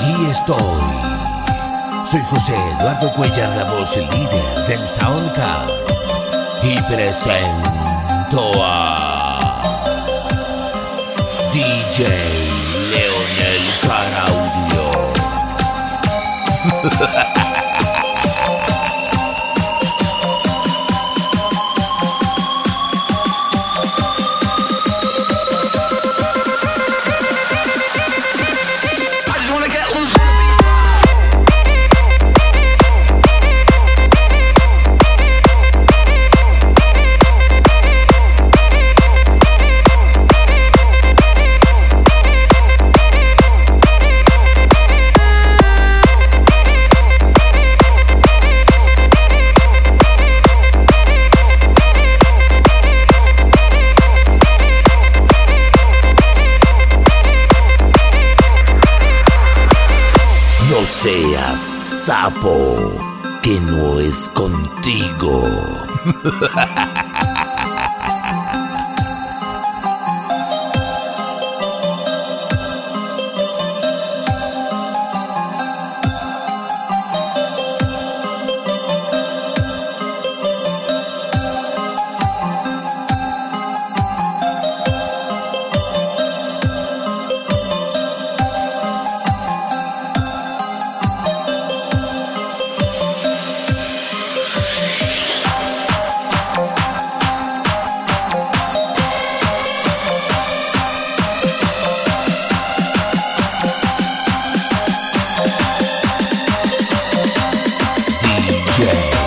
aquí estoy. Soy José Eduardo Cuellar, la voz líder del Soundcard. Y presento a DJ No seas sapo, que no es contigo. Show.